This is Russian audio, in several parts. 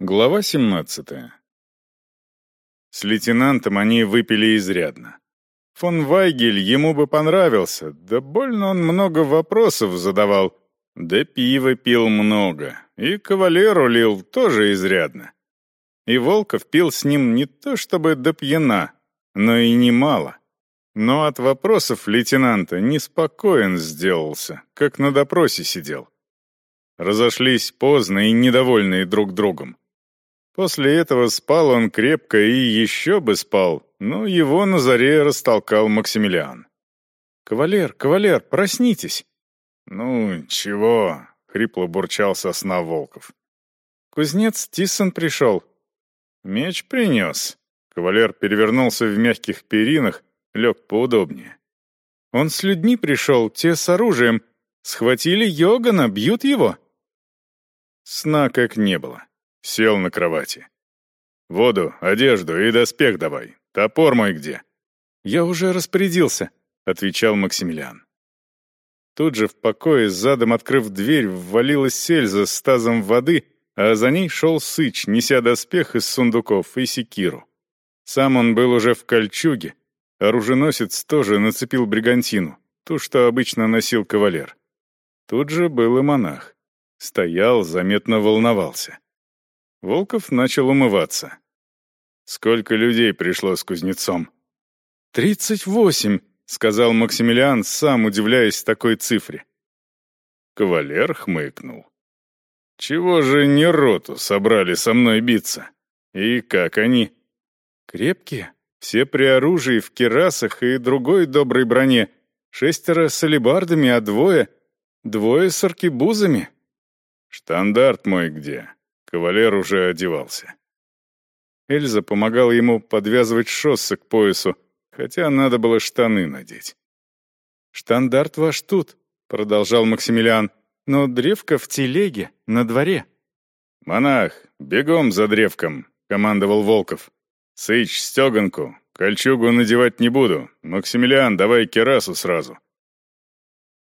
Глава 17. С лейтенантом они выпили изрядно. Фон Вайгель ему бы понравился, да больно он много вопросов задавал, да пива пил много, и кавалеру лил тоже изрядно. И Волков пил с ним не то чтобы до пьяна, но и немало. Но от вопросов лейтенанта неспокоен сделался, как на допросе сидел. Разошлись поздно и недовольные друг другом. После этого спал он крепко и еще бы спал, но его на заре растолкал Максимилиан. «Кавалер, кавалер, проснитесь!» «Ну, чего?» — хрипло бурчал со сна Волков. «Кузнец Тиссон пришел». «Меч принес». Кавалер перевернулся в мягких перинах, лег поудобнее. «Он с людьми пришел, те с оружием. Схватили Йогана, бьют его». Сна как не было. Сел на кровати. «Воду, одежду и доспех давай. Топор мой где?» «Я уже распорядился», — отвечал Максимилиан. Тут же в покое, задом открыв дверь, ввалилась сельза с тазом воды, а за ней шел сыч, неся доспех из сундуков и секиру. Сам он был уже в кольчуге, оруженосец тоже нацепил бригантину, ту, что обычно носил кавалер. Тут же был и монах. Стоял, заметно волновался. Волков начал умываться. Сколько людей пришло с кузнецом? «Тридцать восемь», — сказал Максимилиан, сам удивляясь такой цифре. Кавалер хмыкнул. «Чего же не роту собрали со мной биться? И как они?» «Крепкие, все при оружии, в керасах и другой доброй броне. Шестеро с алебардами, а двое... Двое с аркебузами». «Штандарт мой где?» Кавалер уже одевался. Эльза помогала ему подвязывать шоссы к поясу, хотя надо было штаны надеть. «Штандарт ваш тут», — продолжал Максимилиан, «но древко в телеге, на дворе». «Монах, бегом за древком», — командовал Волков. «Сыч, стеганку, кольчугу надевать не буду. Максимилиан, давай керасу сразу».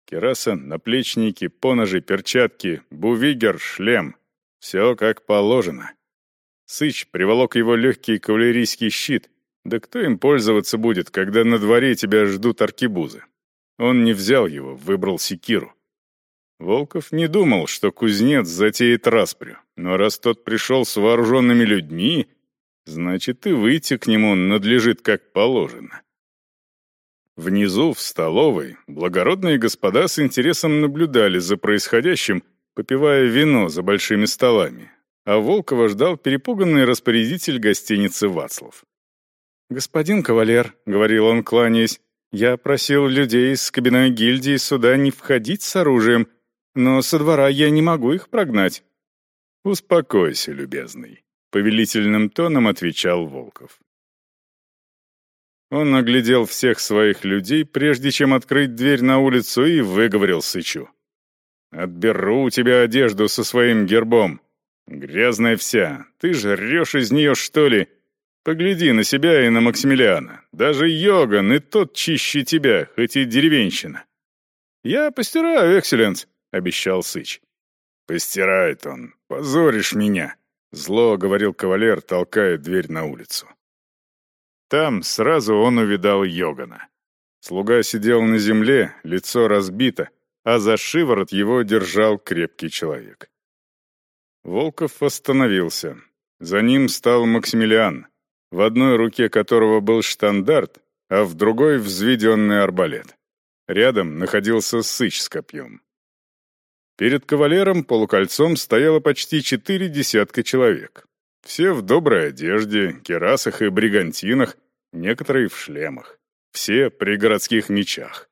Кераса, наплечники, поножи, перчатки, бувигер, шлем. Все как положено. Сыч приволок его легкий кавалерийский щит. Да кто им пользоваться будет, когда на дворе тебя ждут аркебузы? Он не взял его, выбрал секиру. Волков не думал, что кузнец затеет распрю, но раз тот пришел с вооруженными людьми, значит и выйти к нему надлежит как положено. Внизу, в столовой, благородные господа с интересом наблюдали за происходящим, попивая вино за большими столами, а Волкова ждал перепуганный распорядитель гостиницы «Вацлав». «Господин кавалер», — говорил он, кланяясь, — «я просил людей из кабиной гильдии сюда не входить с оружием, но со двора я не могу их прогнать». «Успокойся, любезный», — повелительным тоном отвечал Волков. Он оглядел всех своих людей, прежде чем открыть дверь на улицу, и выговорил Сычу. Отберу у тебя одежду со своим гербом. Грязная вся. Ты жрешь из нее, что ли? Погляди на себя и на Максимилиана. Даже Йоган и тот чище тебя, хоть и деревенщина. Я постираю, экселленс, обещал Сыч. Постирает он. Позоришь меня. Зло говорил кавалер, толкая дверь на улицу. Там сразу он увидал Йогана. Слуга сидел на земле, лицо разбито, а за шиворот его держал крепкий человек. Волков остановился. За ним стал Максимилиан, в одной руке которого был штандарт, а в другой — взведенный арбалет. Рядом находился сыч с копьем. Перед кавалером полукольцом стояло почти четыре десятка человек. Все в доброй одежде, керасах и бригантинах, некоторые в шлемах. Все при городских мечах.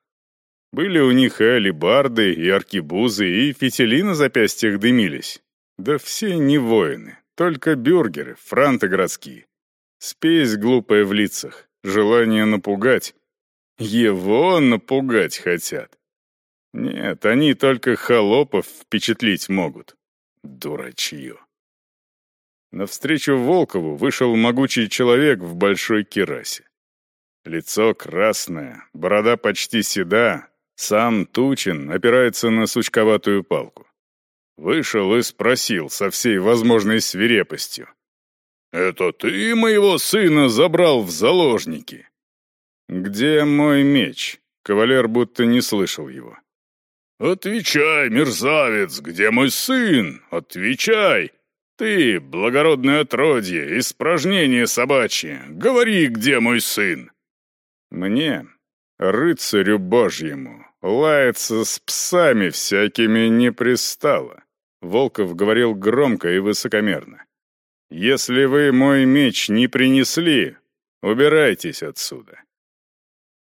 Были у них и алибарды, и аркибузы, и фитили на запястьях дымились. Да все не воины, только бюргеры, франты городские. Спесь глупая в лицах, желание напугать. Его напугать хотят. Нет, они только холопов впечатлить могут. Дурачье. Навстречу Волкову вышел могучий человек в большой кирасе. Лицо красное, борода почти седа, сам Тучин опирается на сучковатую палку. Вышел и спросил со всей возможной свирепостью. «Это ты моего сына забрал в заложники?» «Где мой меч?» Кавалер будто не слышал его. «Отвечай, мерзавец, где мой сын? Отвечай! Ты, благородное отродье, испражнение собачье, говори, где мой сын!» «Мне, рыцарю божьему, лаяться с псами всякими не пристало», Волков говорил громко и высокомерно. «Если вы мой меч не принесли, убирайтесь отсюда.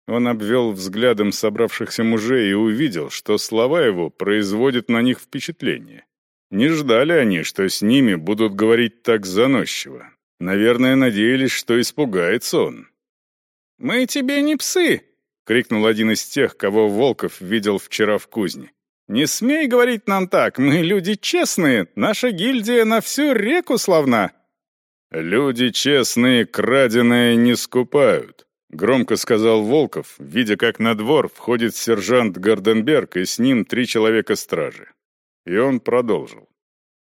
Он обвел взглядом собравшихся мужей и увидел, что слова его производят на них впечатление. Не ждали они, что с ними будут говорить так заносчиво. Наверное, надеялись, что испугается он. «Мы тебе не псы!» — крикнул один из тех, кого Волков видел вчера в кузне. «Не смей говорить нам так, мы люди честные, наша гильдия на всю реку славна!» «Люди честные краденое не скупают», Громко сказал Волков, видя, как на двор входит сержант Гарденберг и с ним три человека стражи. И он продолжил.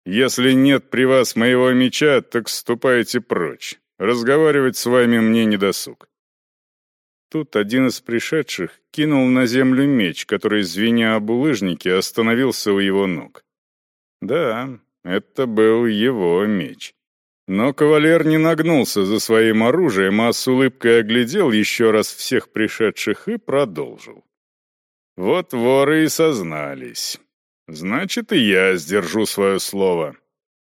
«Если нет при вас моего меча, так ступайте прочь. Разговаривать с вами мне не досуг». Тут один из пришедших кинул на землю меч, который, звеня об улыжнике, остановился у его ног. Да, это был его меч. Но кавалер не нагнулся за своим оружием, а с улыбкой оглядел еще раз всех пришедших и продолжил. Вот воры и сознались. Значит, и я сдержу свое слово.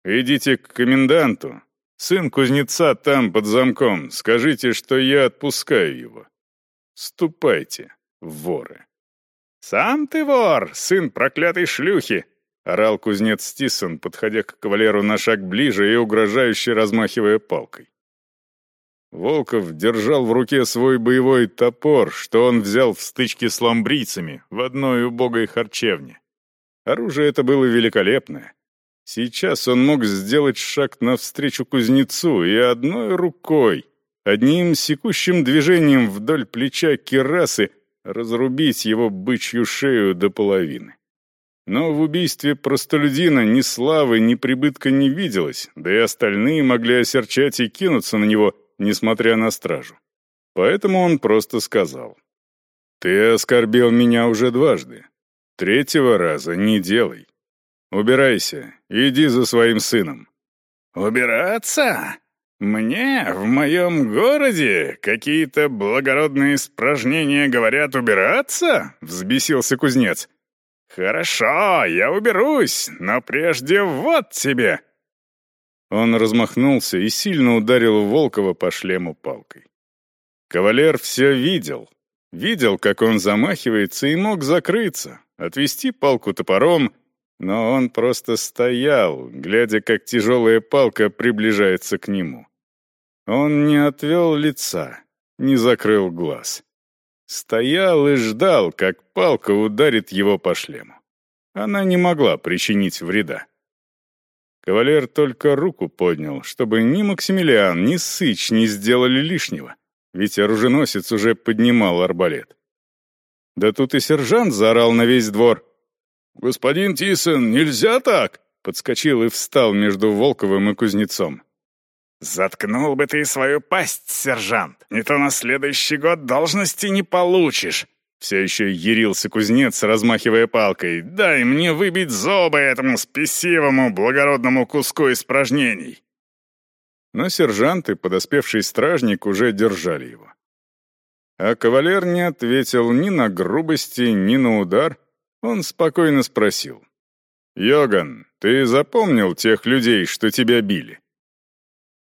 Идите к коменданту. Сын кузнеца там, под замком. Скажите, что я отпускаю его. Ступайте, воры. «Сам ты вор, сын проклятой шлюхи!» орал кузнец Стисон, подходя к кавалеру на шаг ближе и угрожающе размахивая палкой. Волков держал в руке свой боевой топор, что он взял в стычке с ламбрийцами в одной убогой харчевне. Оружие это было великолепное. Сейчас он мог сделать шаг навстречу кузнецу и одной рукой, одним секущим движением вдоль плеча кирасы разрубить его бычью шею до половины. Но в убийстве простолюдина ни славы, ни прибытка не виделось, да и остальные могли осерчать и кинуться на него, несмотря на стражу. Поэтому он просто сказал. «Ты оскорбил меня уже дважды. Третьего раза не делай. Убирайся, иди за своим сыном». «Убираться? Мне в моем городе какие-то благородные испражнения говорят убираться?» — взбесился кузнец. «Хорошо, я уберусь, но прежде вот тебе!» Он размахнулся и сильно ударил Волкова по шлему палкой. Кавалер все видел. Видел, как он замахивается и мог закрыться, отвести палку топором, но он просто стоял, глядя, как тяжелая палка приближается к нему. Он не отвел лица, не закрыл глаз. Стоял и ждал, как палка ударит его по шлему. Она не могла причинить вреда. Кавалер только руку поднял, чтобы ни Максимилиан, ни Сыч не сделали лишнего, ведь оруженосец уже поднимал арбалет. Да тут и сержант заорал на весь двор. «Господин Тисон, нельзя так!» Подскочил и встал между Волковым и Кузнецом. «Заткнул бы ты свою пасть, сержант! Не то на следующий год должности не получишь!» Все еще ярился кузнец, размахивая палкой. «Дай мне выбить зубы этому спесивому, благородному куску испражнений!» Но сержант и подоспевший стражник уже держали его. А кавалер не ответил ни на грубости, ни на удар. Он спокойно спросил. «Йоган, ты запомнил тех людей, что тебя били?»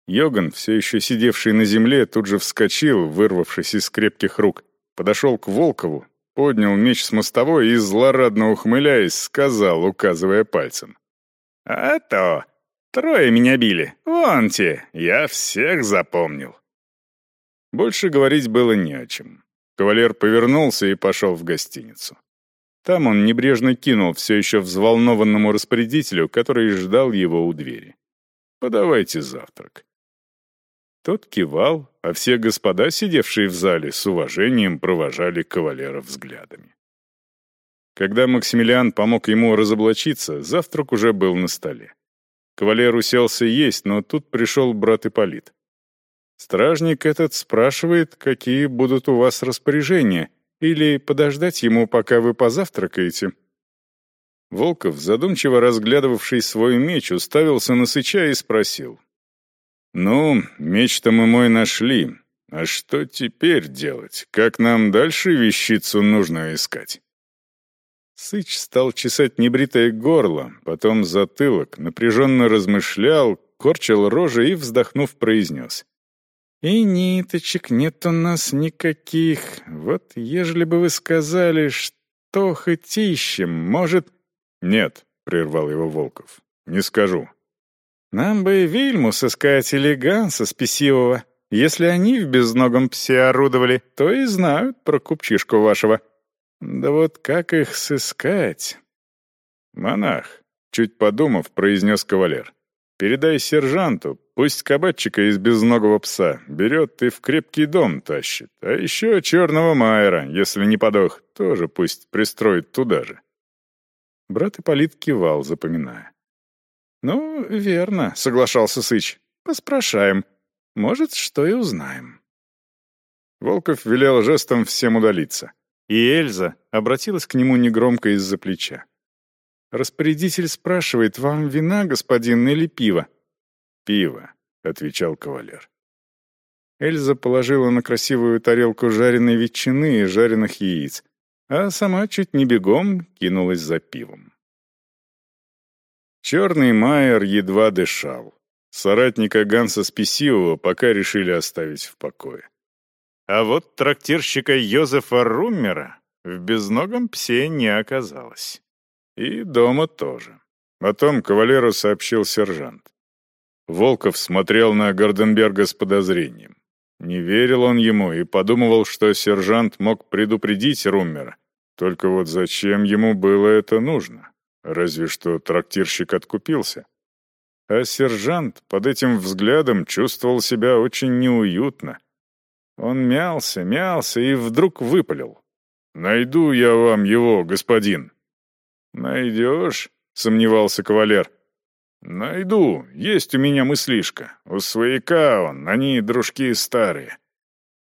Йоган, все еще сидевший на земле, тут же вскочил, вырвавшись из крепких рук, подошел к Волкову, поднял меч с мостовой и, злорадно ухмыляясь, сказал, указывая пальцем. «А то! Трое меня били! Вон те! Я всех запомнил!» Больше говорить было не о чем. Кавалер повернулся и пошел в гостиницу. Там он небрежно кинул все еще взволнованному распорядителю, который ждал его у двери. «Подавайте завтрак». Тот кивал, а все господа, сидевшие в зале, с уважением провожали кавалера взглядами. Когда Максимилиан помог ему разоблачиться, завтрак уже был на столе. Кавалер уселся есть, но тут пришел брат Ипполит. Стражник этот спрашивает, какие будут у вас распоряжения, или подождать ему, пока вы позавтракаете. Волков, задумчиво разглядывавший свой меч, уставился на Сыча и спросил. «Ну, меч-то мы мой нашли. А что теперь делать? Как нам дальше вещицу нужно искать?» Сыч стал чесать небритое горло, потом затылок, напряженно размышлял, корчил рожи и, вздохнув, произнес. «И ниточек нет у нас никаких. Вот ежели бы вы сказали, что хоть ищем, может...» «Нет», — прервал его Волков, — «не скажу». «Нам бы Вильму сыскать или Ганса Спесивого. Если они в безногом псе орудовали, то и знают про купчишку вашего. Да вот как их сыскать?» «Монах», — чуть подумав, произнес кавалер. «Передай сержанту, пусть кабачика из безногого пса берет и в крепкий дом тащит. А еще черного майера, если не подох, тоже пусть пристроит туда же». Брат Ипполит кивал, запоминая. «Ну, верно», — соглашался Сыч. «Поспрашаем. Может, что и узнаем». Волков велел жестом всем удалиться. И Эльза обратилась к нему негромко из-за плеча. «Распорядитель спрашивает, вам вина, господин, или пиво?» «Пиво», — отвечал кавалер. Эльза положила на красивую тарелку жареной ветчины и жареных яиц, а сама чуть не бегом кинулась за пивом. Черный Майер едва дышал. Соратника Ганса Списивого пока решили оставить в покое. А вот трактирщика Йозефа Руммера в безногом псе не оказалось. И дома тоже. О том кавалеру сообщил сержант. Волков смотрел на Горденберга с подозрением. Не верил он ему и подумывал, что сержант мог предупредить Руммера. Только вот зачем ему было это нужно? Разве что трактирщик откупился. А сержант под этим взглядом чувствовал себя очень неуютно. Он мялся, мялся и вдруг выпалил. «Найду я вам его, господин». «Найдешь?» — сомневался кавалер. «Найду. Есть у меня мыслишка. У свояка он, они дружки старые.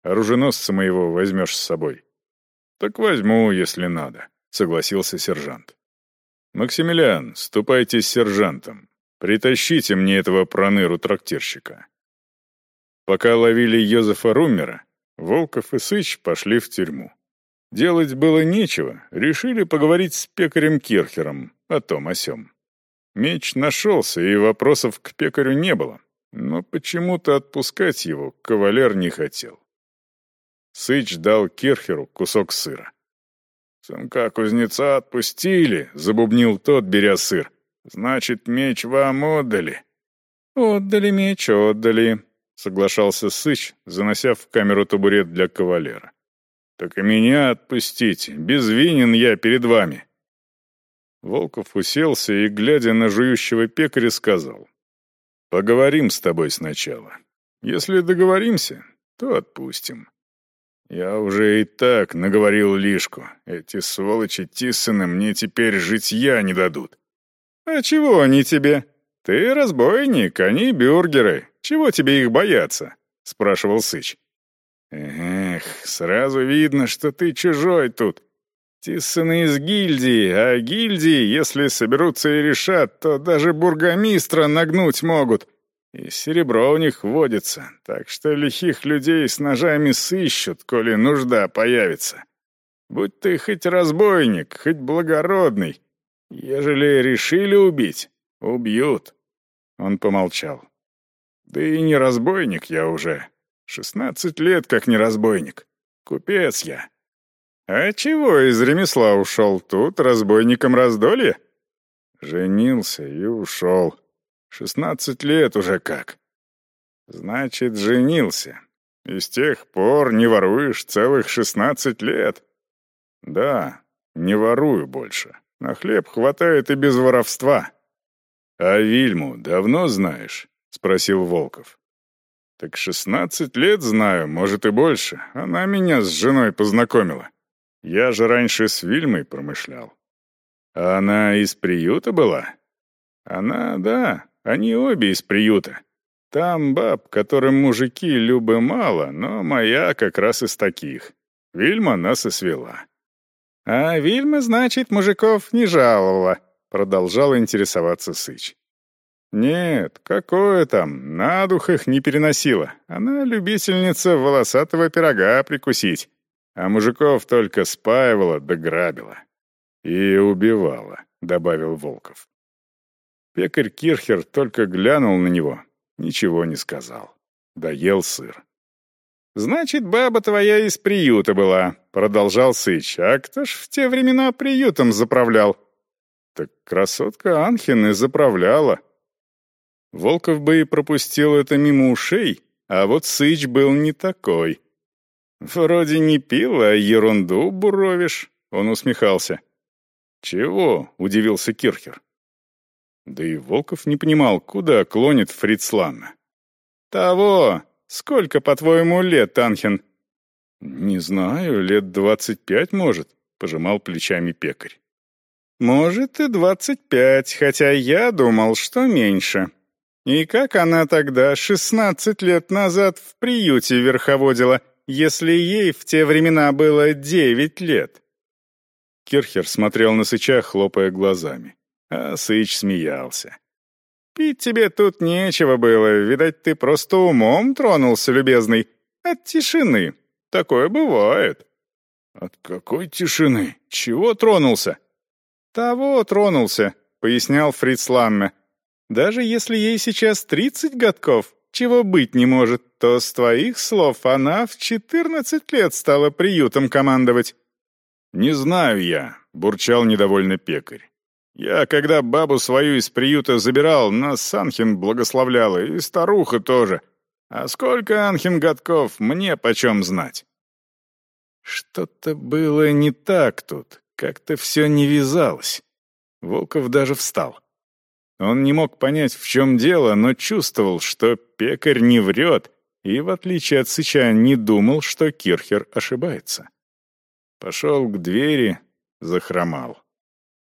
Оруженосца моего возьмешь с собой». «Так возьму, если надо», — согласился сержант. «Максимилиан, ступайте с сержантом. Притащите мне этого проныру-трактирщика». Пока ловили Йозефа Руммера, Волков и Сыч пошли в тюрьму. Делать было нечего, решили поговорить с пекарем Кирхером о том о сём. Меч нашелся, и вопросов к пекарю не было, но почему-то отпускать его кавалер не хотел. Сыч дал Кирхеру кусок сыра. «Сынка кузнеца отпустили», — забубнил тот, беря сыр. «Значит, меч вам отдали». «Отдали меч, отдали», — соглашался Сыч, занося в камеру табурет для кавалера. «Так и меня отпустите, безвинен я перед вами». Волков уселся и, глядя на жующего пекаря, сказал. «Поговорим с тобой сначала. Если договоримся, то отпустим. Я уже и так наговорил лишку. Эти сволочи Тиссены мне теперь житья не дадут. А чего они тебе? Ты разбойник, они бюргеры. Чего тебе их бояться? Спрашивал Сыч. Эх, сразу видно, что ты чужой тут. Тиссены из гильдии, а гильдии, если соберутся и решат, то даже бургомистра нагнуть могут. И серебро у них водится, так что лихих людей с ножами сыщут, коли нужда появится. Будь ты хоть разбойник, хоть благородный, ежели решили убить, убьют. Он помолчал. Да и не разбойник я уже. Шестнадцать лет как не разбойник. Купец я. А чего из ремесла ушел? Тут разбойником раздолье? Женился и ушел. Шестнадцать лет уже как. Значит, женился. И с тех пор не воруешь целых шестнадцать лет. Да, не ворую больше. На хлеб хватает и без воровства. А Вильму давно знаешь? Спросил Волков. Так шестнадцать лет знаю, может и больше. Она меня с женой познакомила. Я же раньше с Вильмой промышлял. А она из приюта была? Она, да, они обе из приюта. Там баб, которым мужики любы мало, но моя как раз из таких. Вильма нас и свела. А Вильма, значит, мужиков не жаловала, продолжал интересоваться Сыч. Нет, какое там, на дух их не переносила. Она любительница волосатого пирога прикусить, а мужиков только спаивала да грабила. И убивала, добавил Волков. Пекарь Кирхер только глянул на него, ничего не сказал. Доел сыр. «Значит, баба твоя из приюта была», — продолжал Сыч. «А кто ж в те времена приютом заправлял?» «Так красотка Анхин и заправляла», Волков бы и пропустил это мимо ушей, а вот Сыч был не такой. «Вроде не пил, а ерунду буровишь», — он усмехался. «Чего?» — удивился Кирхер. Да и Волков не понимал, куда клонит Фрицланна. «Того! Сколько, по-твоему, лет, Анхен?» «Не знаю, лет двадцать пять, может», — пожимал плечами пекарь. «Может, и двадцать пять, хотя я думал, что меньше», и как она тогда, шестнадцать лет назад, в приюте верховодила, если ей в те времена было девять лет? Кирхер смотрел на Сыча, хлопая глазами. А Сыч смеялся. «Пить тебе тут нечего было, видать, ты просто умом тронулся, любезный. От тишины. Такое бывает». «От какой тишины? Чего тронулся?» «Того тронулся», — пояснял Фриц Ламме. Даже если ей сейчас тридцать годков, чего быть не может, то с твоих слов она в четырнадцать лет стала приютом командовать». «Не знаю я», — бурчал недовольно пекарь. «Я, когда бабу свою из приюта забирал, нас Санхин благословляла, и старуха тоже. А сколько Анхин годков, мне почем знать?» Что-то было не так тут, как-то все не вязалось. Волков даже встал. Он не мог понять, в чем дело, но чувствовал, что пекарь не врет, и, в отличие от Сыча, не думал, что Кирхер ошибается. Пошел к двери, захромал.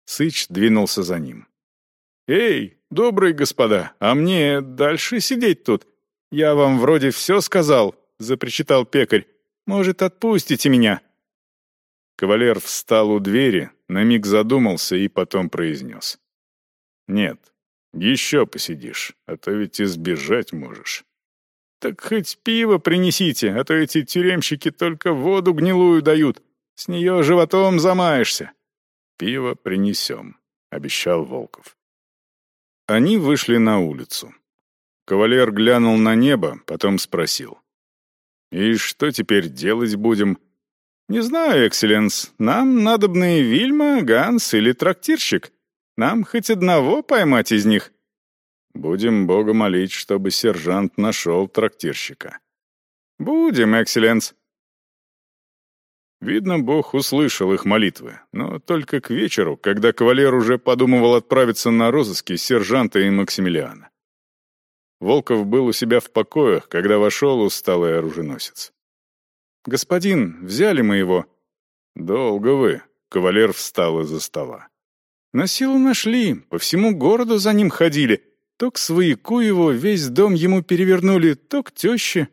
Сыч двинулся за ним. «Эй, добрые господа, а мне дальше сидеть тут? Я вам вроде все сказал», — запричитал пекарь. «Может, отпустите меня?» Кавалер встал у двери, на миг задумался и потом произнес. «Нет, еще посидишь, а то ведь избежать можешь. Так хоть пиво принесите, а то эти тюремщики только воду гнилую дают. С нее животом замаешься. Пиво принесем, обещал Волков. Они вышли на улицу. Кавалер глянул на небо, потом спросил. «И что теперь делать будем?» «Не знаю, экселленс. Нам надобны Вильма, Ганс или трактирщик. Нам хоть одного поймать из них». «Будем Бога молить, чтобы сержант нашел трактирщика». «Будем, экселленс». Видно, Бог услышал их молитвы, но только к вечеру, когда кавалер уже подумывал отправиться на розыски сержанта и Максимилиана. Волков был у себя в покоях, когда вошел усталый оруженосец. «Господин, взяли мы его». «Долго вы», — кавалер встал из-за стола. На силу нашли, по всему городу за ним ходили. То к свояку его весь дом ему перевернули, то к теще.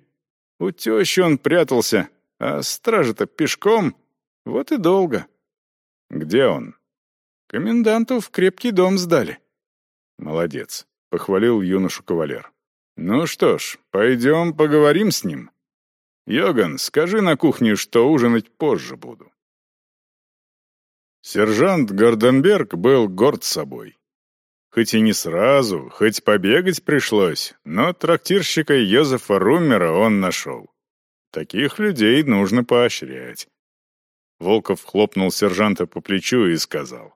У тещи он прятался, а стража-то пешком. Вот и долго. Где он? Коменданту в крепкий дом сдали. Молодец, похвалил юношу кавалер. Ну что ж, пойдем поговорим с ним. Йоган, скажи на кухне, что ужинать позже буду. Сержант Горденберг был горд собой. Хоть и не сразу, хоть побегать пришлось, но трактирщика Йозефа Руммера он нашел. Таких людей нужно поощрять. Волков хлопнул сержанта по плечу и сказал.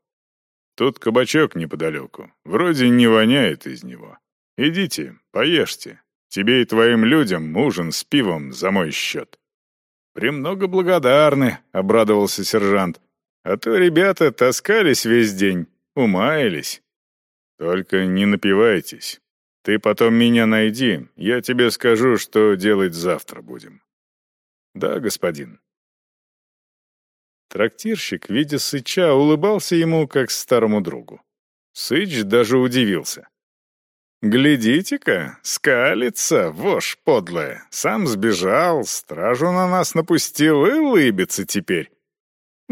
«Тут кабачок неподалеку. Вроде не воняет из него. Идите, поешьте. Тебе и твоим людям ужин с пивом за мой счет». «Премного благодарны», — обрадовался сержант. А то ребята таскались весь день, умаялись. Только не напивайтесь. Ты потом меня найди, я тебе скажу, что делать завтра будем. Да, господин. Трактирщик, видя Сыча, улыбался ему, как старому другу. Сыч даже удивился. «Глядите-ка, скалится, вошь подлая. Сам сбежал, стражу на нас напустил и лыбится теперь.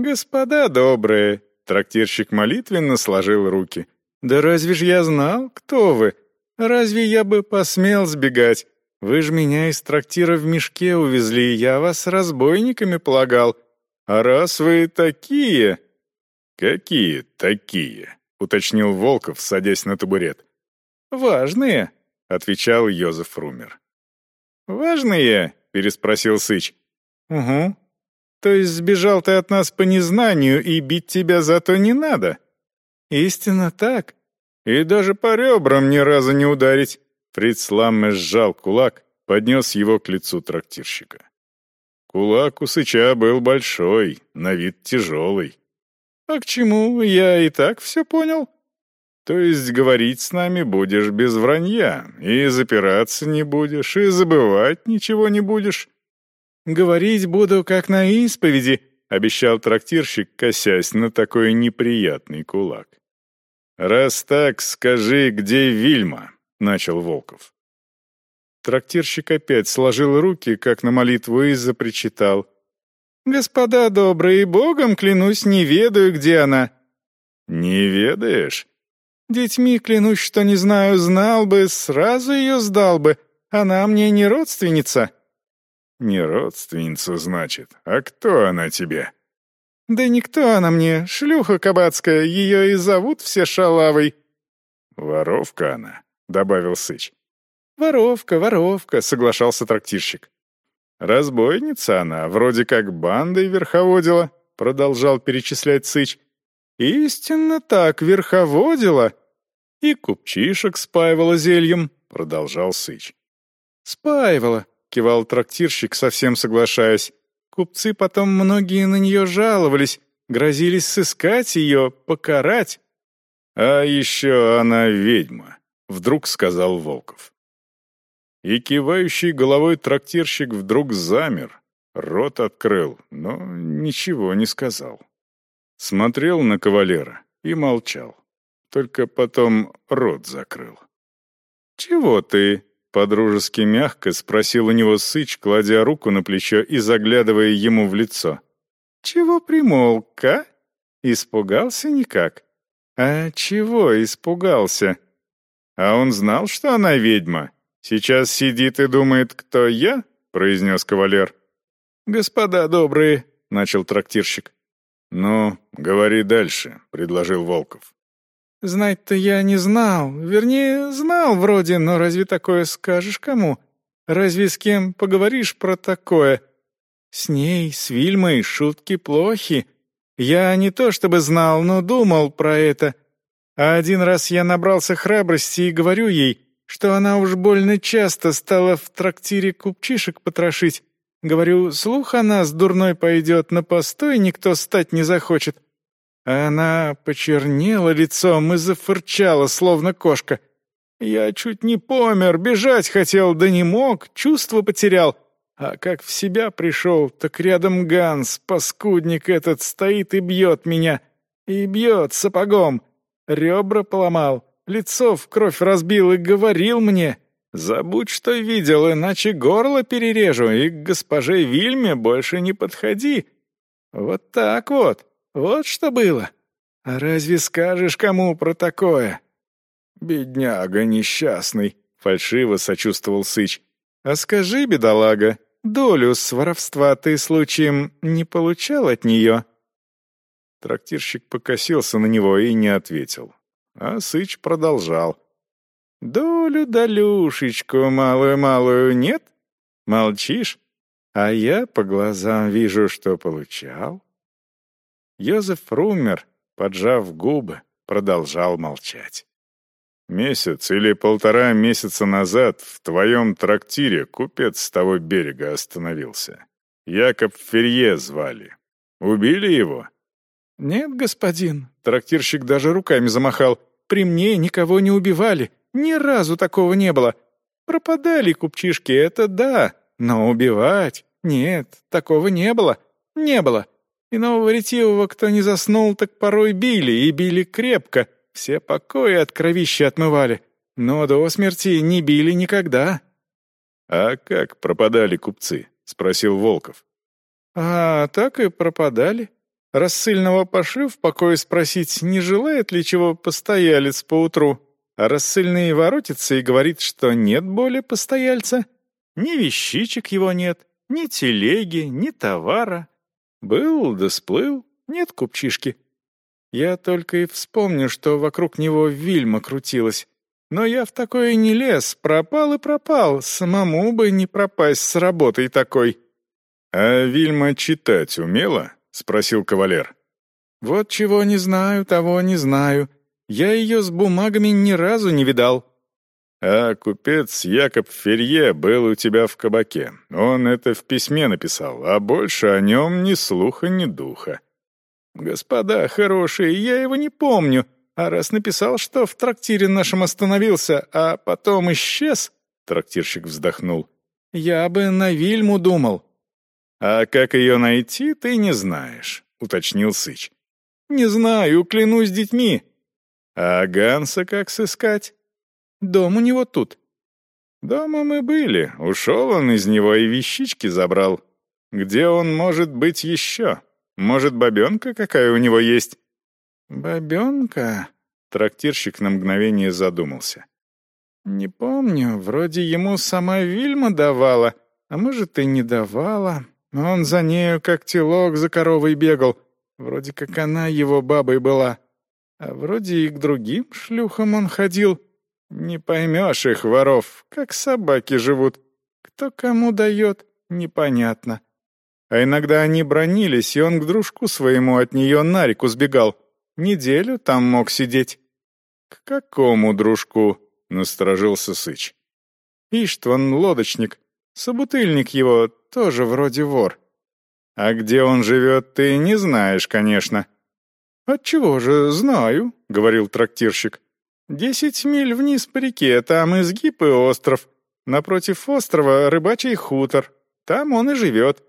Господа добрые!» Трактирщик молитвенно сложил руки. «Да разве ж я знал, кто вы? Разве я бы посмел сбегать? Вы ж меня из трактира в мешке увезли, я вас разбойниками полагал. А раз вы такие...» «Какие такие?» — уточнил Волков, садясь на табурет. «Важные», — отвечал Йозеф Румер. «Важные?» — переспросил Сыч. «Угу. То есть сбежал ты от нас по незнанию, и бить тебя зато не надо?» «Истинно так. И даже по ребрам ни разу не ударить». Фриц Ламме сжал кулак, поднес его к лицу трактирщика. Кулак у Сыча был большой, на вид тяжелый. «А к чему? Я и так все понял». То есть говорить с нами будешь без вранья, и запираться не будешь, и забывать ничего не будешь. Говорить буду, как на исповеди, обещал трактирщик, косясь на такой неприятный кулак. Раз так, скажи, где Вильма, начал Волков. Трактирщик опять сложил руки, как на молитву, и запричитал. «Господа добрые, богом клянусь, не ведаю, где она». «Не ведаешь?» Детьми клянусь, что не знаю, знал бы, сразу ее сдал бы. Она мне не родственница». «Не родственница, значит. А кто она тебе?» «Да никто она мне, шлюха кабацкая, ее и зовут все шалавой». «Воровка она», — добавил Сыч. «Воровка, воровка», — соглашался трактирщик. «Разбойница она, вроде как бандой верховодила», — продолжал перечислять Сыч. «Истинно так, верховодила. И купчишек спаивала зельем», — продолжал Сыч. «Спаивала», — кивал трактирщик, совсем соглашаясь. «Купцы потом многие на нее жаловались, грозились сыскать ее, покарать». «А еще она ведьма», — вдруг сказал Волков. И кивающий головой трактирщик вдруг замер, рот открыл, но ничего не сказал. Смотрел на кавалера и молчал. Только потом рот закрыл. «Чего ты?» — подружески мягко спросил у него Сыч, кладя руку на плечо и заглядывая ему в лицо. «Чего примолк? Испугался никак?» «А чего испугался?» «А он знал, что она ведьма. Сейчас сидит и думает, кто я?» — произнес кавалер. «Господа добрые», — начал трактирщик. «Ну, говори дальше», — предложил Волков. «Знать-то я не знал. Вернее, знал вроде, но разве такое скажешь кому? Разве с кем поговоришь про такое? С ней, с Вильмой, шутки плохи. Я не то чтобы знал, но думал про это. А один раз я набрался храбрости и говорю ей, что она уж больно часто стала в трактире купчишек потрошить. Говорю, слух о нас дурной пойдет, на постой никто стать не захочет. А она почернела лицом и зафырчала, словно кошка. Я чуть не помер, бежать хотел, да не мог, чувство потерял. А как в себя пришел, так рядом Ганс, паскудник этот, стоит и бьет меня. И бьет сапогом. Ребра поломал, лицо в кровь разбил и говорил мне — Забудь, что видел, иначе горло перережу, и к госпоже Вильме больше не подходи. Вот так вот, вот что было. А разве скажешь кому про такое? Бедняга несчастный, фальшиво сочувствовал Сыч. А скажи, бедолага, долю с воровства ты случаем не получал от нее? Трактирщик покосился на него и не ответил. А Сыч продолжал. Долю долюшечку малую-малую нет? Молчишь? А я по глазам вижу, что получал. Йозеф Румер, поджав губы, продолжал молчать. «Месяц или полтора месяца назад в твоем трактире купец с того берега остановился. Якоб Ферье звали. Убили его?» «Нет, господин», — трактирщик даже руками замахал, «при мне никого не убивали. Ни разу такого не было. Пропадали купчишки, это да, но убивать? Нет, такого не было. Не было. Иного ретивого, кто не заснул, так порой били, и били крепко. Все покои от кровища отмывали. Но до смерти не били никогда». «А как пропадали купцы?» — спросил Волков. «А так и пропадали. Рассыльного пошлю в покое спросить, не желает ли чего постоялец поутру. А рассыльный воротится и говорит, что нет более постояльца. Ни вещичек его нет, ни телеги, ни товара. Был да сплыл, нет купчишки. Я только и вспомню, что вокруг него вильма крутилась. Но я в такое не лез, пропал и пропал, самому бы не пропасть с работой такой. «А Вильма читать умела?» — спросил кавалер. «Вот чего не знаю, того не знаю. Я ее с бумагами ни разу не видал». «А купец Якоб Ферье был у тебя в кабаке. Он это в письме написал, а больше о нем ни слуха, ни духа». «Господа хорошие, я его не помню. А раз написал, что в трактире нашем остановился, а потом исчез...» Трактирщик вздохнул. «Я бы на Вильму думал». «А как ее найти, ты не знаешь», — уточнил Сыч. «Не знаю, клянусь детьми». «А Ганса как сыскать?» «Дом у него тут». «Дома мы были. Ушел он из него и вещички забрал. Где он может быть еще? Может, бабенка какая у него есть?» «Бабенка?» — трактирщик на мгновение задумался. «Не помню, вроде ему сама Вильма давала, а может, и не давала. Он за нею как телок за коровой бегал. Вроде как она его бабой была. А вроде и к другим шлюхам он ходил. Не поймешь их, воров, как собаки живут. Кто кому дает, непонятно. А иногда они бронились, и он к дружку своему от нее на реку сбегал. Неделю там мог сидеть. «К какому дружку?» — насторожился Сыч. «Иштван, лодочник. Собутыльник его, тоже вроде вор. А где он живет, ты не знаешь, конечно. Отчего же, знаю, говорил трактирщик. Десять миль вниз по реке, там изгиб и остров. Напротив острова рыбачий хутор. Там он и живет.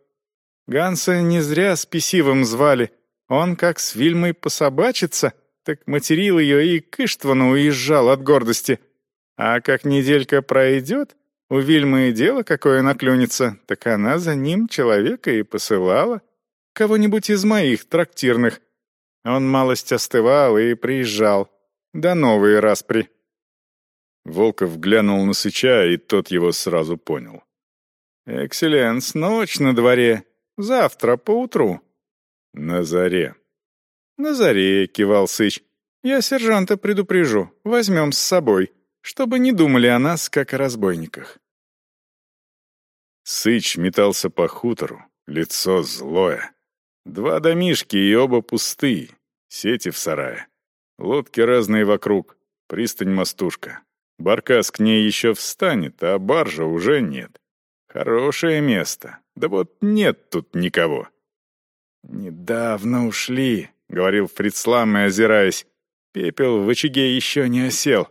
Ганса не зря спесивым звали. Он как с Вильмой пособачится, так материл ее и к Иштвану уезжал от гордости. А как неделька пройдет, у Вильмы дело какое наклюнется, так она за ним человека и посылала. Кого-нибудь из моих трактирных. Он малость остывал и приезжал. До новые распри. Волков глянул на Сыча, и тот его сразу понял. «Экселленс, ночь на дворе. Завтра поутру». «На заре». «На заре», — кивал Сыч. «Я сержанта предупрежу. Возьмем с собой чтобы не думали о нас, как о разбойниках. Сыч метался по хутору, лицо злое. Два домишки и оба пустые, сети в сарае. Лодки разные вокруг, пристань-мостушка. Баркас к ней еще встанет, а баржа уже нет. Хорошее место, да вот нет тут никого. «Недавно ушли», — говорил Фрицлам, и озираясь. «Пепел в очаге еще не осел.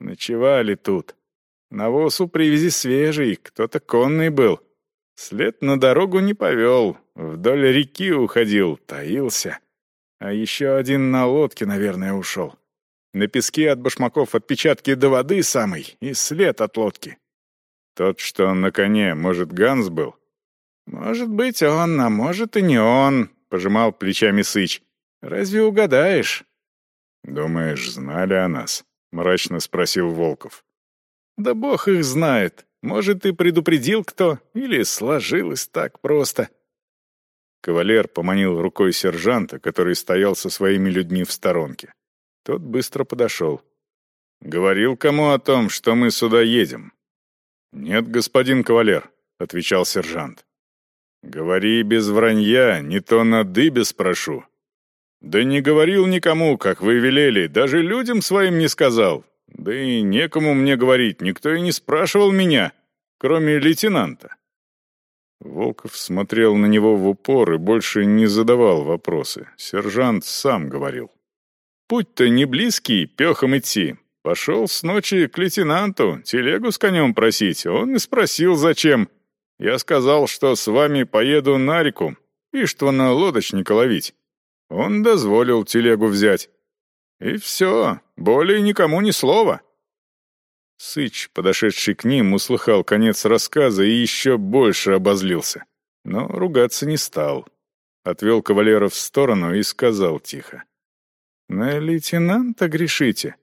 Ночевали тут. Навоз у привязи свежий, кто-то конный был. След на дорогу не повел, вдоль реки уходил, таился. А еще один на лодке, наверное, ушел. На песке от башмаков отпечатки до воды самый и след от лодки. Тот, что на коне, может, Ганс был? Может быть, он, а может и не он, пожимал плечами Сыч. Разве угадаешь? Думаешь, знали о нас? — мрачно спросил Волков. «Да бог их знает. Может, и предупредил кто, или сложилось так просто». Кавалер поманил рукой сержанта, который стоял со своими людьми в сторонке. Тот быстро подошел. «Говорил кому о том, что мы сюда едем?» «Нет, господин кавалер», — отвечал сержант. «Говори без вранья, не то на дыбе спрошу», «Да не говорил никому, как вы велели, даже людям своим не сказал. Да и некому мне говорить, никто и не спрашивал меня, кроме лейтенанта». Волков смотрел на него в упор и больше не задавал вопросы. Сержант сам говорил. «Путь-то не близкий, пехом идти. Пошел с ночи к лейтенанту, телегу с конем просить. Он и спросил, зачем. Я сказал, что с вами поеду на реку, Иштвана лодочника ловить. Он дозволил телегу взять. И все, более никому ни слова. Сыч, подошедший к ним, услыхал конец рассказа и еще больше обозлился. Но ругаться не стал. Отвел кавалера в сторону и сказал тихо. «На лейтенанта грешите?»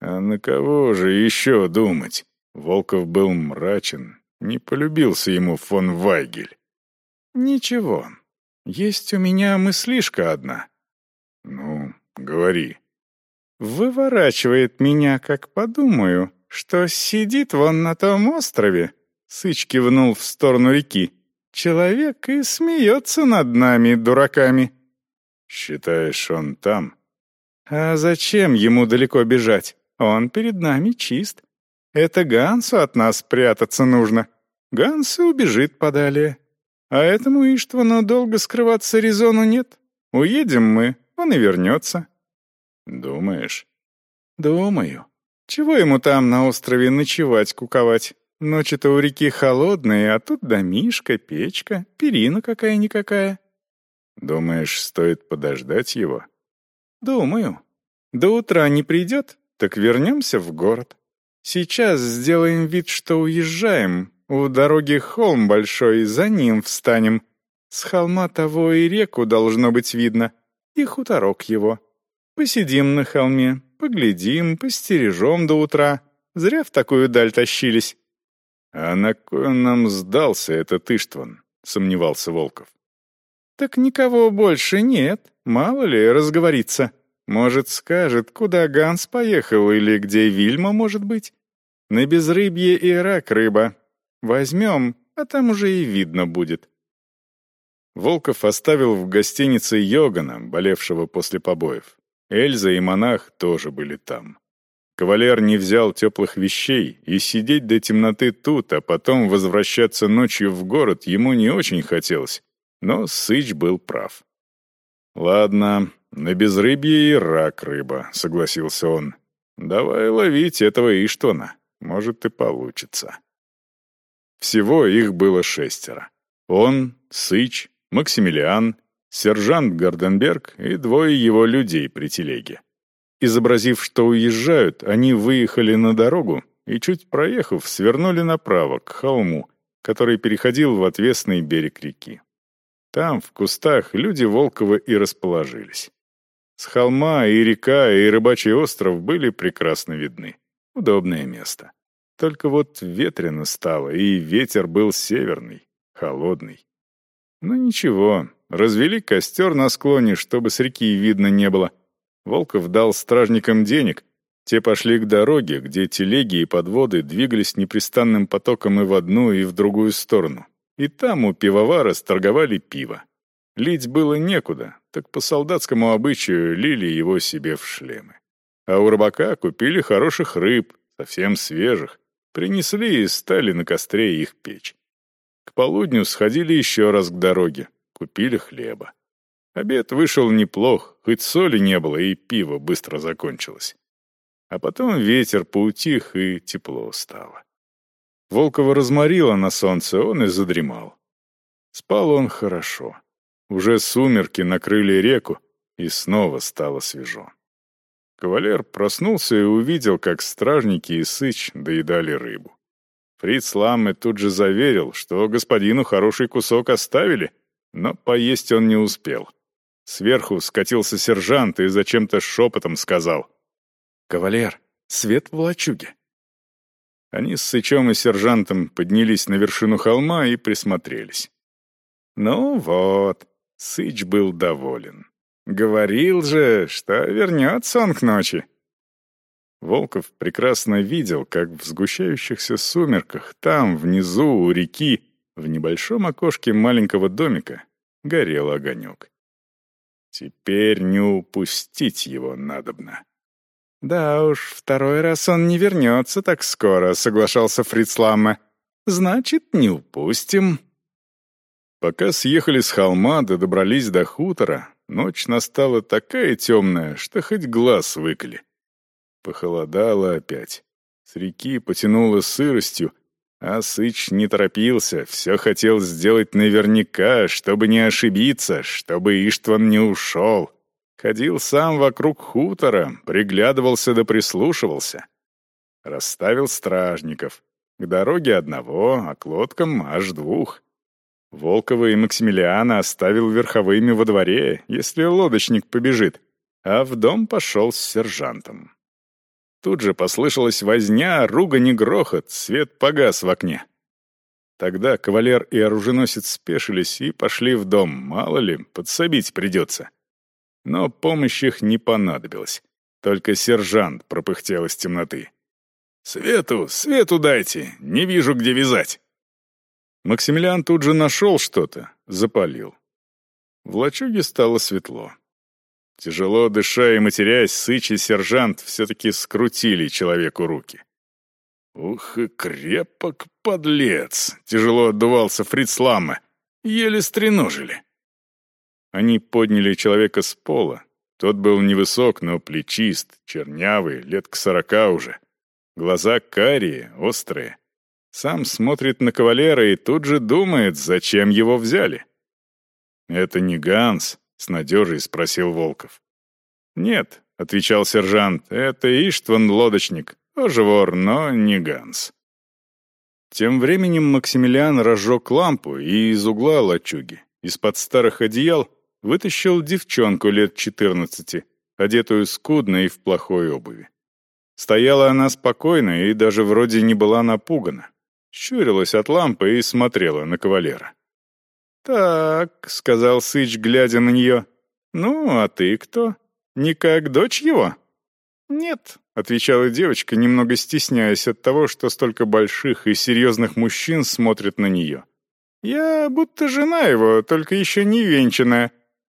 «А на кого же еще думать?» Волков был мрачен. Не полюбился ему фон Вайгель. «Ничего. Есть у меня мыслишка одна». «Ну, говори». «Выворачивает меня, как подумаю, что сидит вон на том острове», — Сыч кивнул в сторону реки. «Человек и смеется над нами, дураками». «Считаешь, он там?» «А зачем ему далеко бежать? Он перед нами чист. Это Гансу от нас прятаться нужно. Ганс убежит подалее. А этому Иштвану долго скрываться резону нет. Уедем мы, он и вернется». «Думаешь?» «Думаю. Чего ему там на острове ночевать, куковать? Ночи-то у реки холодные, а тут домишка, печка, перина какая-никакая». «Думаешь, стоит подождать его?» «Думаю. До утра не придет, так вернемся в город. Сейчас сделаем вид, что уезжаем. У дороги холм большой, за ним встанем. С холма того и реку должно быть видно, и хуторок его. Посидим на холме, поглядим, постережем до утра. Зря в такую даль тащились». «А на кой нам сдался, этот Иштван?» — сомневался Волков. «Так никого больше нет, мало ли разговорится. Может, скажет, куда Ганс поехал или где Вильма, может быть? На безрыбье и рак рыба. Возьмем, а там уже и видно будет». Волков оставил в гостинице Йогана, болевшего после побоев. Эльза и монах тоже были там. Кавалер не взял теплых вещей, и сидеть до темноты тут, а потом возвращаться ночью в город ему не очень хотелось, но Сыч был прав. «Ладно, на безрыбье и рак рыба», — согласился он. «Давай ловить этого Иштона, может и получится». Всего их было шестеро. Он, Сыч, Максимилиан, сержант Гарденберг и двое его людей при телеге. Изобразив, что уезжают, они выехали на дорогу и, чуть проехав, свернули направо, к холму, который переходил в отвесный берег реки. Там, в кустах, люди Волкова и расположились. С холма и река, и рыбачий остров были прекрасно видны. Удобное место. Только вот ветрено стало, и ветер был северный, холодный. Ну ничего, Развели костер на склоне, чтобы с реки видно не было. Волков дал стражникам денег. Те пошли к дороге, где телеги и подводы двигались непрестанным потоком и в одну, и в другую сторону. И там у пивовара сторговали пиво. Лить было некуда, так по солдатскому обычаю лили его себе в шлемы. А у рыбака купили хороших рыб, совсем свежих, принесли и стали на костре их печь. К полудню сходили еще раз к дороге, купили хлеба. Обед вышел неплох, хоть соли не было, и пиво быстро закончилось. А потом ветер поутих, и тепло стало. Волкова разморило на солнце, он и задремал. Спал он хорошо. Уже сумерки накрыли реку, и снова стало свежо. Кавалер проснулся и увидел, как стражники и сыч доедали рыбу. Фриц Ламме тут же заверил, что господину хороший кусок оставили, но поесть он не успел. Сверху скатился сержант и зачем-то шепотом сказал. «Кавалер, свет в лачуге». Они с Сычом и сержантом поднялись на вершину холма и присмотрелись. Ну вот, Сыч был доволен. Говорил же, что вернется он к ночи. Волков прекрасно видел, как в сгущающихся сумерках, там, внизу, у реки, в небольшом окошке маленького домика горел огонек. Теперь не упустить его надобно. «Да уж, второй раз он не вернется так скоро», — соглашался Фрицламме. «Значит, не упустим». Пока съехали с холма да добрались до хутора, ночь настала такая темная, что хоть глаз выколи. Похолодало опять. С реки потянуло сыростью, А Сыч не торопился, все хотел сделать наверняка, чтобы не ошибиться, чтобы Иштван не ушел. Ходил сам вокруг хутора, приглядывался да прислушивался. Расставил стражников. К дороге одного, а к лодкам аж двух. Волкова и Максимилиана оставил верховыми во дворе, если лодочник побежит, а в дом пошел с сержантом. Тут же послышалась возня, ругань и грохот, свет погас в окне. Тогда кавалер и оруженосец спешились и пошли в дом, мало ли, подсобить придется. Но помощь их не понадобилась. Только сержант пропыхтел из темноты. «Свету, свету дайте! Не вижу, где вязать!» Максимилиан тут же нашел что-то, запалил. В лачуге стало светло. Тяжело дыша и матерясь, Сыч и сержант все-таки скрутили человеку руки. «Ух и крепок подлец!» — тяжело отдувался Фриц Ламме. «Еле стреножили». Они подняли человека с пола. Тот был невысок, но плечист, чернявый, лет к сорока уже. Глаза карие, острые. Сам смотрит на кавалера и тут же думает, зачем его взяли. «Это не Ганс», — с надежей спросил Волков. «Нет», — отвечал сержант, — «это Иштван лодочник, тоже вор, но не Ганс». Тем временем Максимилиан разжег лампу и из угла лачуги, из-под старых одеял, вытащил девчонку лет четырнадцати, одетую скудно и в плохой обуви. Стояла она спокойно и даже вроде не была напугана. Щурилась от лампы и смотрела на кавалера. «Так», — сказал Сыч, глядя на нее. «Ну, а ты кто? Не как дочь его?» «Нет», — отвечала девочка, немного стесняясь от того, что столько больших и серьезных мужчин смотрят на нее. «Я будто жена его, только еще не венчанная.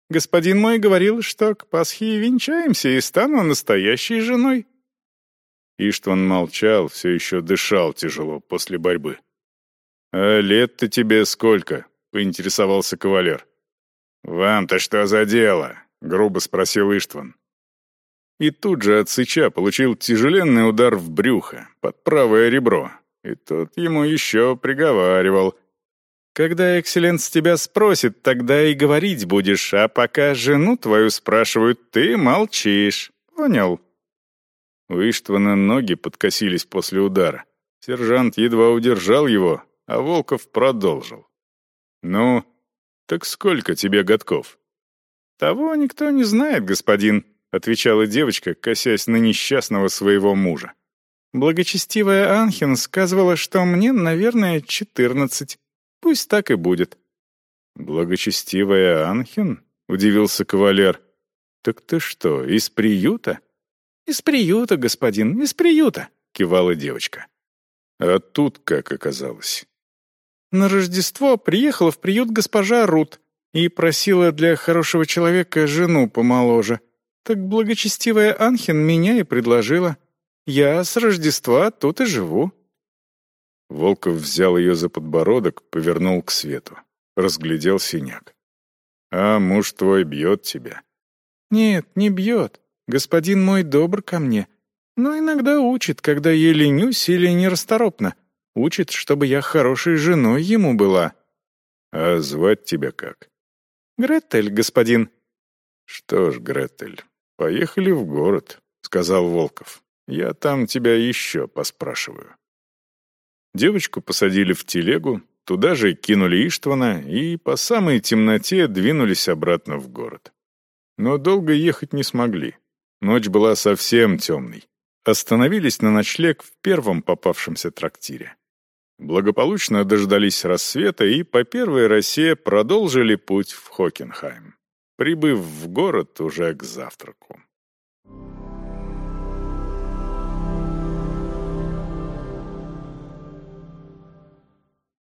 Господин мой говорил, что к Пасхе венчаемся и стану настоящей женой». Иштван молчал, все еще дышал тяжело после борьбы. «А лет-то тебе сколько?» — поинтересовался кавалер. «Вам-то что за дело?» — грубо спросил Иштван. И тут же от сыча получил тяжеленный удар в брюхо, под правое ребро. И тот ему еще приговаривал. «Когда экселленс тебя спросит, тогда и говорить будешь, а пока жену твою спрашивают, ты молчишь. Понял?» У Иштвана ноги подкосились после удара. Сержант едва удержал его, а Волков продолжил. «Ну, так сколько тебе годков?» «Того никто не знает, господин», — отвечала девочка, косясь на несчастного своего мужа. «Благочестивая Анхин сказывала, что мне, наверное, четырнадцать. Пусть так и будет». «Благочестивая Анхин?» — удивился кавалер. «Так ты что, из приюта?» «Из приюта, господин, из приюта», — кивала девочка. «А тут как оказалось?» «На Рождество приехала в приют госпожа Рут и просила для хорошего человека жену помоложе. Так благочестивая Анхин меня и предложила. Я с Рождества тут и живу». Волков взял ее за подбородок, повернул к свету. Разглядел синяк. «А муж твой бьет тебя?» «Нет, не бьет. Господин мой добр ко мне, но иногда учит, когда я ленюсь или нерасторопна. Учит, чтобы я хорошей женой ему была». «А звать тебя как?» «Гретель, господин». «Что ж, Гретель, поехали в город», — сказал Волков. «Я там тебя еще поспрашиваю». Девочку посадили в телегу, туда же кинули Иштвана и по самой темноте двинулись обратно в город. Но долго ехать не смогли. Ночь была совсем темной. Остановились на ночлег в первом попавшемся трактире. Благополучно дождались рассвета и по первой росе продолжили путь в Хокенхайм, прибыв в город уже к завтраку.